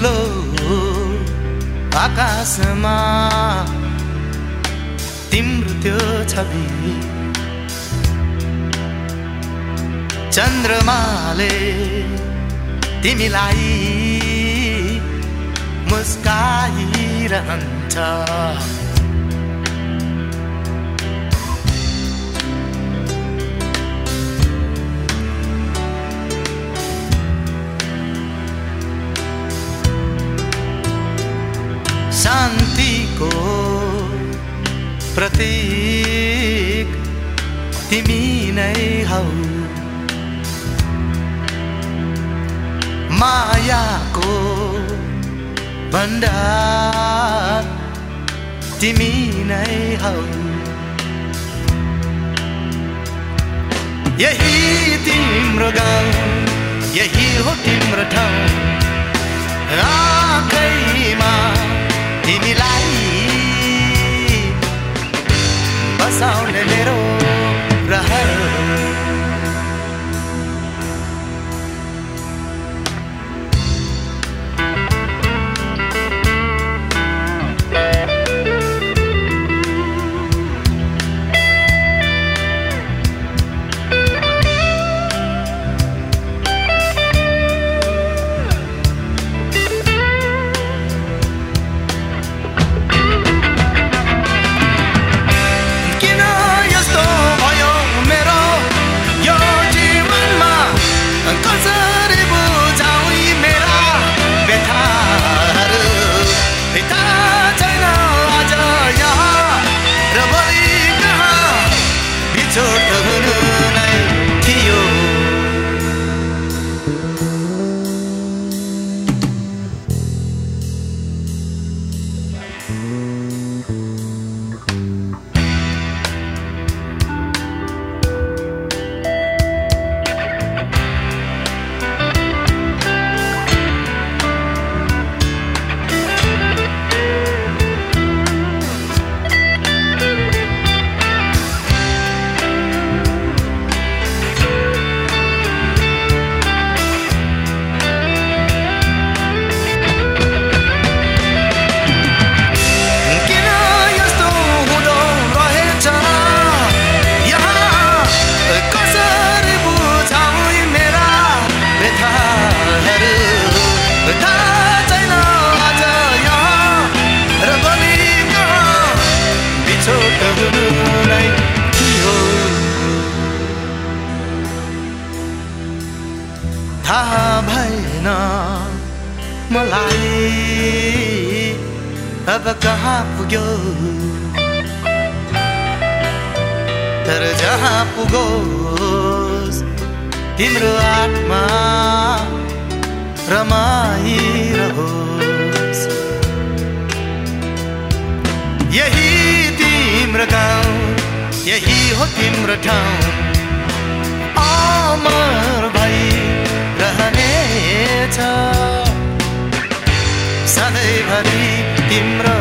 निलो आकाशमा। तिम्रो त्यो छवि। चन्द्रमाले तिमीलाई मुस्काइरहन्छ। शान्तिको प्रतीक तिमी नै हौ। मायाको भण्डार तिमी नै हौ। यही तिम्रो गाउँ यही हो तिम्रो ठाउँ। रहा थाहा भएन। मलाई अब कहाँ पुग्यो? तर जहाँ पुगोस् तिम्रो आत्मा रमाइरहोस् यही तिम्रो गाउँ यही हो तिम्रो ठाउँ। रहनेछ सधैँभरि तिम्रो